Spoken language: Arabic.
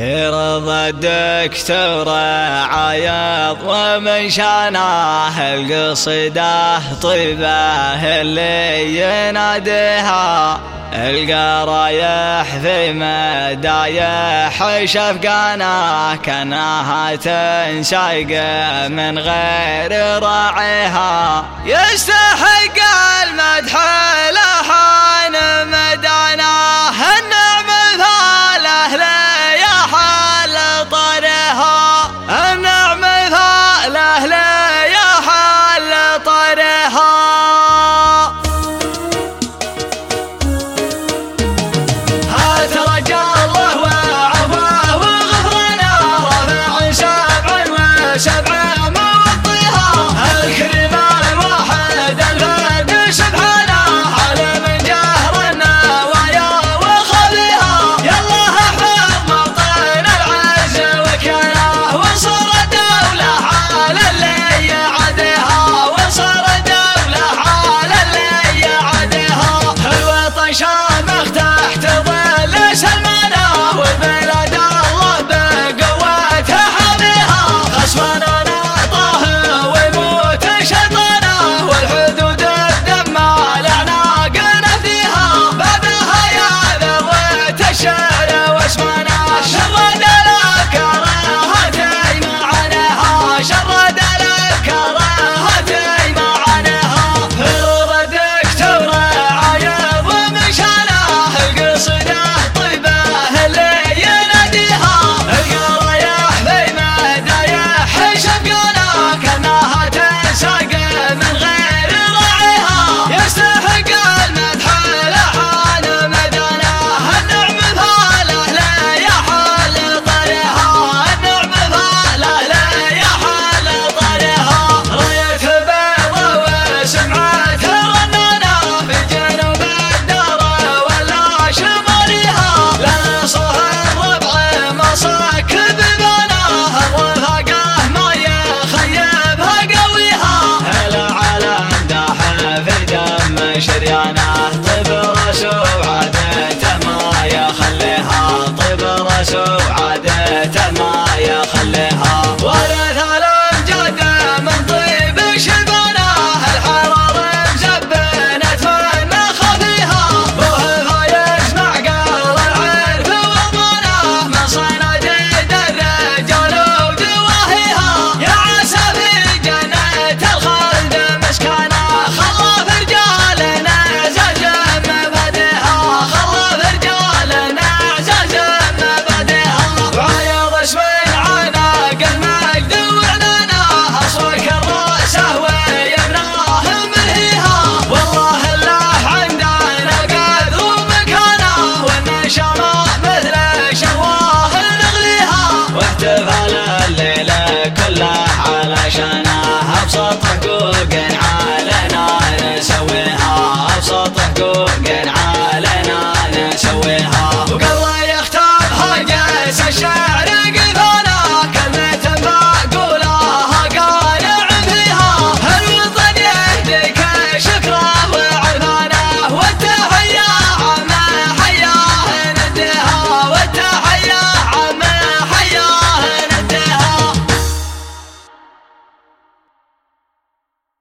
يرضى الدكتور عياض ومن شاناه القصده طيبة اللي يناديها. القرا يحذي مدايح شفقانا كأنها تنشق من غير راعيها. يستحق المدح Nirvana.